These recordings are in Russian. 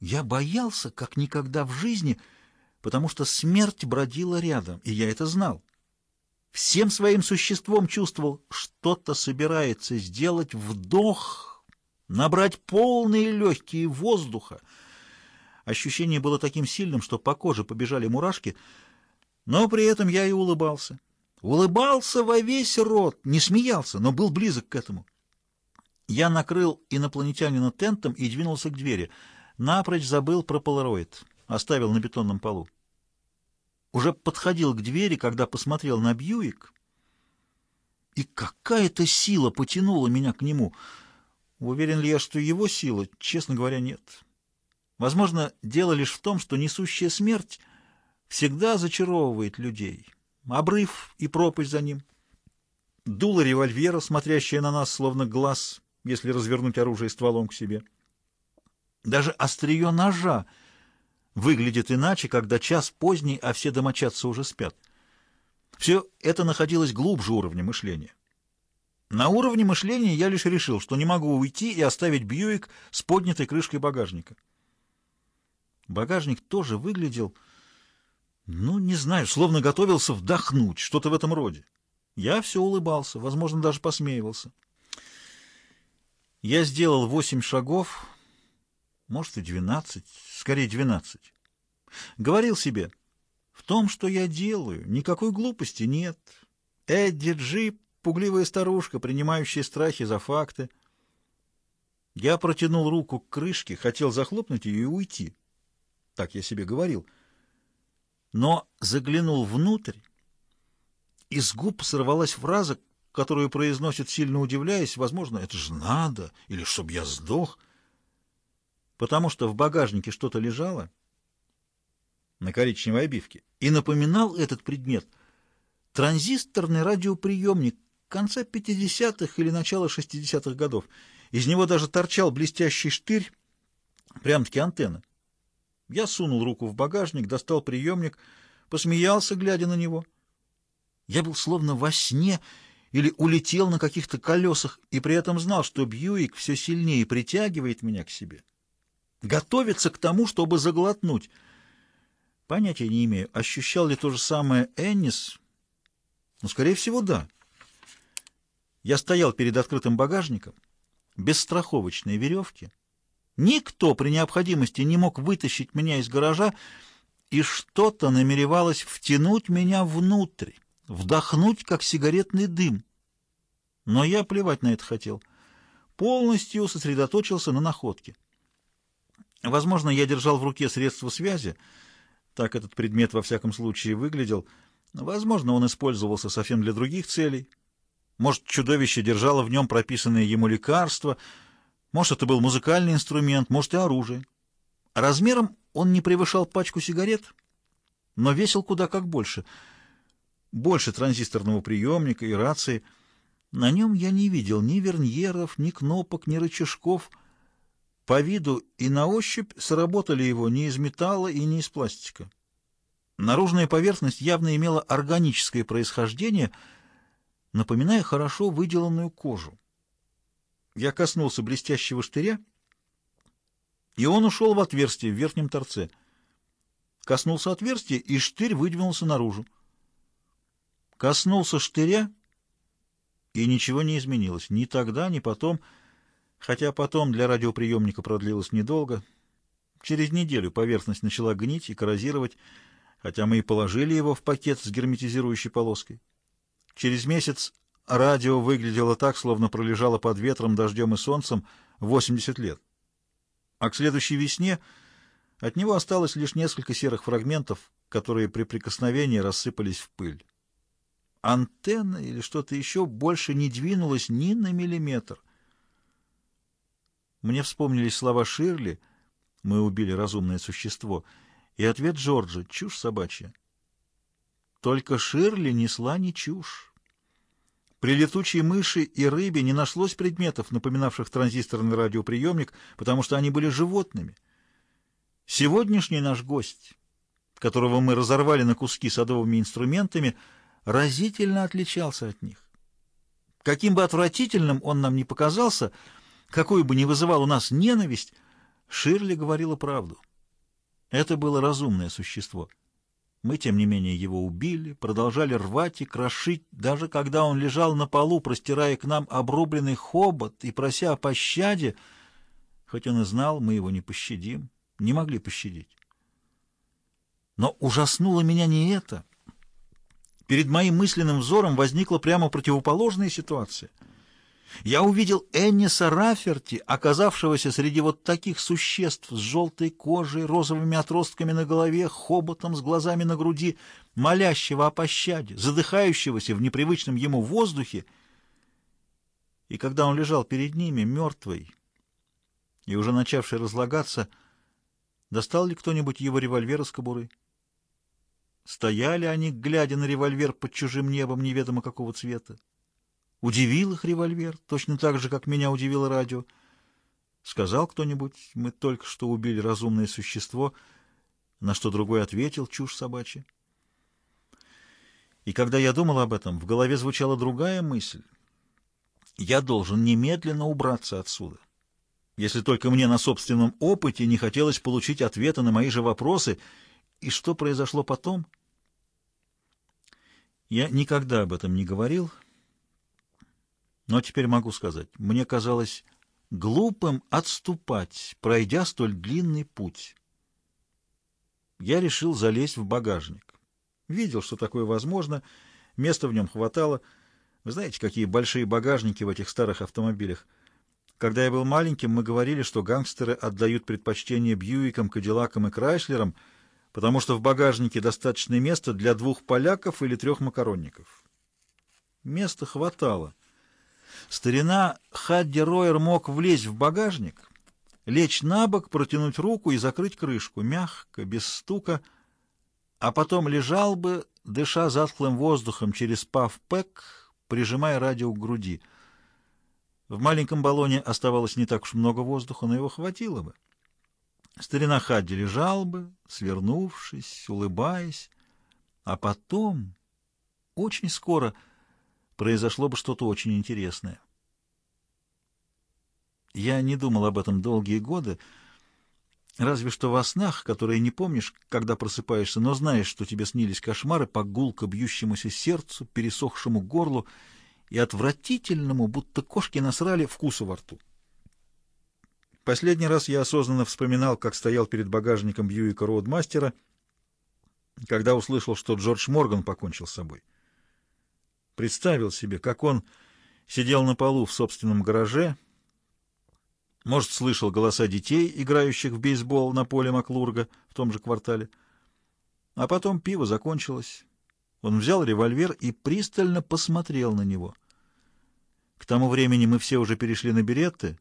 Я боялся, как никогда в жизни, потому что смерть бродила рядом, и я это знал. Всем своим существом чувствовал, что-то собирается сделать вдох, набрать полные легкие воздуха. Ощущение было таким сильным, что по коже побежали мурашки, но при этом я и улыбался. Улыбался во весь рот, не смеялся, но был близок к этому. Я накрыл инопланетянина тентом и двинулся к двери. Напрочь забыл про полароид, оставил на бетонном полу. Уже подходил к двери, когда посмотрел на Бьюик, и какая-то сила потянула меня к нему. Уверен ли я, что его сила? Честно говоря, нет. Возможно, дело лишь в том, что несущая смерть всегда зачаровывает людей. Обрыв и пропасть за ним. Дуло револьвера, смотрящее на нас, словно глаз, если развернуть оружие стволом к себе. Даже острие ножа выглядит иначе, когда час поздний, а все домочадцы уже спят. Все это находилось глубже уровня мышления. На уровне мышления я лишь решил, что не могу уйти и оставить Бьюик с поднятой крышкой багажника. Багажник тоже выглядел, ну, не знаю, словно готовился вдохнуть, что-то в этом роде. Я все улыбался, возможно, даже посмеивался. Я сделал восемь шагов, может и двенадцать, скорее двенадцать. Говорил себе, в том, что я делаю, никакой глупости нет. Эдди Джип — пугливая старушка, принимающая страхи за факты. Я протянул руку к крышке, хотел захлопнуть ее и уйти. Так я себе говорил. Но заглянул внутрь, и с губ сорвалась фраза, которую произносит, сильно удивляясь, возможно, это же надо, или чтоб я сдох, потому что в багажнике что-то лежало на коричневой обивке, и напоминал этот предмет транзисторный радиоприемник конца 50-х или начала 60-х годов. Из него даже торчал блестящий штырь, прям-таки антенна. Я сунул руку в багажник, достал приемник, посмеялся, глядя на него. Я был словно во сне или улетел на каких-то колесах, и при этом знал, что Бьюик все сильнее притягивает меня к себе. Готовится к тому, чтобы заглотнуть. Понятия не имею, ощущал ли то же самое Эннис. Ну, скорее всего, да. Я стоял перед открытым багажником, без страховочной веревки. Никто при необходимости не мог вытащить меня из гаража, и что-то намеревалось втянуть меня внутрь вдохнуть, как сигаретный дым. Но я плевать на это хотел. Полностью сосредоточился на находке. Возможно, я держал в руке средство связи, так этот предмет во всяком случае выглядел. Возможно, он использовался совсем для других целей. Может, чудовище держало в нем прописанное ему лекарство, может, это был музыкальный инструмент, может, и оружие. Размером он не превышал пачку сигарет, но весил куда как больше — больше транзисторного приемника и рации. На нем я не видел ни верньеров, ни кнопок, ни рычажков. По виду и на ощупь сработали его не из металла и не из пластика. Наружная поверхность явно имела органическое происхождение, напоминая хорошо выделанную кожу. Я коснулся блестящего штыря, и он ушел в отверстие в верхнем торце. Коснулся отверстия, и штырь выдвинулся наружу. Коснулся штыря, и ничего не изменилось. Ни тогда, ни потом, хотя потом для радиоприемника продлилось недолго. Через неделю поверхность начала гнить и коррозировать, хотя мы и положили его в пакет с герметизирующей полоской. Через месяц радио выглядело так, словно пролежало под ветром, дождем и солнцем 80 лет. А к следующей весне от него осталось лишь несколько серых фрагментов, которые при прикосновении рассыпались в пыль. Антенна или что-то еще больше не двинулась ни на миллиметр. Мне вспомнились слова Ширли «Мы убили разумное существо» и ответ Джорджа «Чушь собачья». Только Ширли несла не чушь. При летучей мыши и рыбе не нашлось предметов, напоминавших транзисторный радиоприемник, потому что они были животными. Сегодняшний наш гость, которого мы разорвали на куски садовыми инструментами, — разительно отличался от них. Каким бы отвратительным он нам ни показался, какую бы ни вызывал у нас ненависть, Ширли говорила правду. Это было разумное существо. Мы, тем не менее, его убили, продолжали рвать и крошить, даже когда он лежал на полу, простирая к нам обрубленный хобот и прося о пощаде, хоть он и знал, мы его не пощадим, не могли пощадить. Но ужаснуло меня не это. Перед моим мысленным взором возникла прямо противоположная ситуация — я увидел Энниса Раферти, оказавшегося среди вот таких существ с желтой кожей, розовыми отростками на голове, хоботом с глазами на груди, молящего о пощаде, задыхающегося в непривычном ему воздухе. И когда он лежал перед ними, мертвый и уже начавший разлагаться, достал ли кто-нибудь его револьвер из кобуры? Стояли они, глядя на револьвер под чужим небом неведомо какого цвета. Удивил их револьвер, точно так же, как меня удивило радио. Сказал кто-нибудь, мы только что убили разумное существо, на что другой ответил, чушь собачья. И когда я думал об этом, в голове звучала другая мысль. Я должен немедленно убраться отсюда. Если только мне на собственном опыте не хотелось получить ответы на мои же вопросы. И что произошло потом? Я никогда об этом не говорил, — но теперь могу сказать, мне казалось глупым отступать, пройдя столь длинный путь. Я решил залезть в багажник. Видел, что такое возможно, места в нем хватало. Вы знаете, какие большие багажники в этих старых автомобилях. Когда я был маленьким, мы говорили, что гангстеры отдают предпочтение Бьюикам, Кадиллакам и Крайслерам, потому что в багажнике достаточно места для двух поляков или трех макаронников. Места хватало. Старина Хадди Ройер мог влезть в багажник, лечь на бок, протянуть руку и закрыть крышку, мягко, без стука, а потом лежал бы, дыша затхлым воздухом через паф-пэк, прижимая радио к груди. В маленьком баллоне оставалось не так уж много воздуха, но его хватило бы. Старина Хадди лежал бы, свернувшись, улыбаясь, а потом, очень скоро, произошло бы что-то очень интересное. Я не думал об этом долгие годы, разве что во снах, которые не помнишь, когда просыпаешься, но знаешь, что тебе снились кошмары по гулко бьющемуся сердцу, пересохшему горлу и отвратительному, будто кошки насрали, вкусу во рту. Последний раз я осознанно вспоминал, как стоял перед багажником Бьюика Роудмастера, когда услышал, что Джордж Морган покончил с собой. Представил себе, как он сидел на полу в собственном гараже, может, слышал голоса детей, играющих в бейсбол на поле Маклурга в том же квартале. А потом пиво закончилось. Он взял револьвер и пристально посмотрел на него. К тому времени мы все уже перешли на беретты.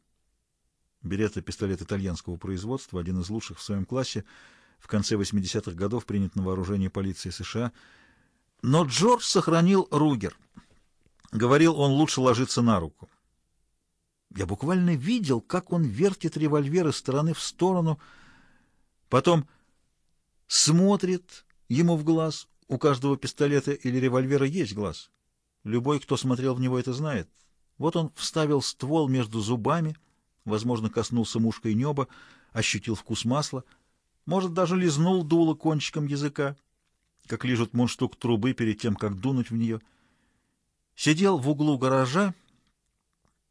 Беретта — пистолет итальянского производства, один из лучших в своем классе, в конце 80-х годов принят на вооружение полиции США — но Джордж сохранил Ругер. Говорил, он лучше ложится на руку. Я буквально видел, как он вертит револьвер из стороны в сторону, потом смотрит ему в глаз. У каждого пистолета или револьвера есть глаз. Любой, кто смотрел в него, это знает. Вот он вставил ствол между зубами, возможно, коснулся мушкой неба, ощутил вкус масла, может, даже лизнул дуло кончиком языка как лижут мундштук трубы перед тем, как дунуть в нее. Сидел в углу гаража,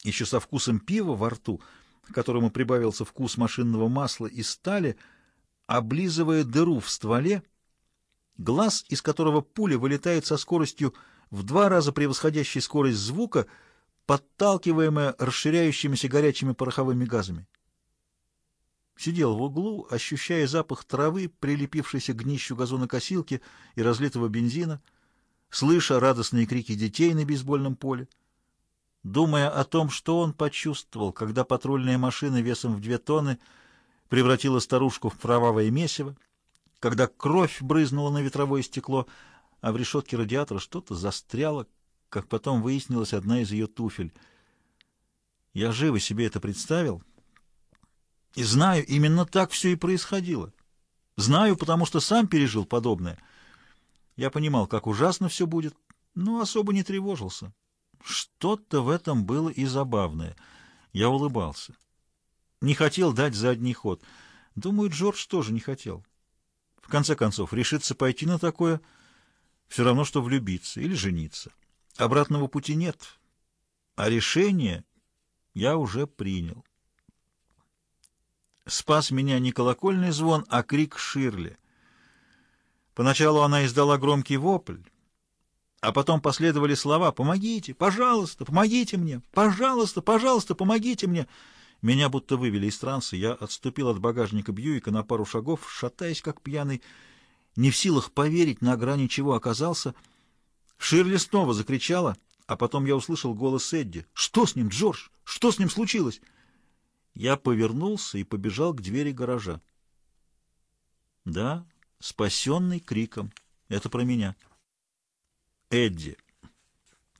еще со вкусом пива во рту, к которому прибавился вкус машинного масла и стали, облизывая дыру в стволе, глаз, из которого пуля вылетает со скоростью в два раза превосходящей скорость звука, подталкиваемая расширяющимися горячими пороховыми газами. Сидел в углу, ощущая запах травы, прилепившейся к днищу газонокосилки и разлитого бензина, слыша радостные крики детей на бейсбольном поле, думая о том, что он почувствовал, когда патрульная машина весом в две тонны превратила старушку в кровавое месиво, когда кровь брызнула на ветровое стекло, а в решетке радиатора что-то застряло, как потом выяснилось, одна из ее туфель. Я живо себе это представил — и знаю, именно так все и происходило. Знаю, потому что сам пережил подобное. Я понимал, как ужасно все будет, но особо не тревожился. Что-то в этом было и забавное. Я улыбался. Не хотел дать задний ход. Думаю, Джордж тоже не хотел. В конце концов, решиться пойти на такое все равно, что влюбиться или жениться. Обратного пути нет. А решение я уже принял. Спас меня не колокольный звон, а крик Ширли. Поначалу она издала громкий вопль, а потом последовали слова «Помогите! Пожалуйста! Помогите мне! Пожалуйста! Пожалуйста! Помогите мне!» Меня будто вывели из транса. Я отступил от багажника Бьюика на пару шагов, шатаясь как пьяный, не в силах поверить, на грани чего оказался. Ширли снова закричала, а потом я услышал голос Эдди. «Что с ним, Джордж? Что с ним случилось?» Я повернулся и побежал к двери гаража. Да, спасенный криком. Это про меня. Эдди.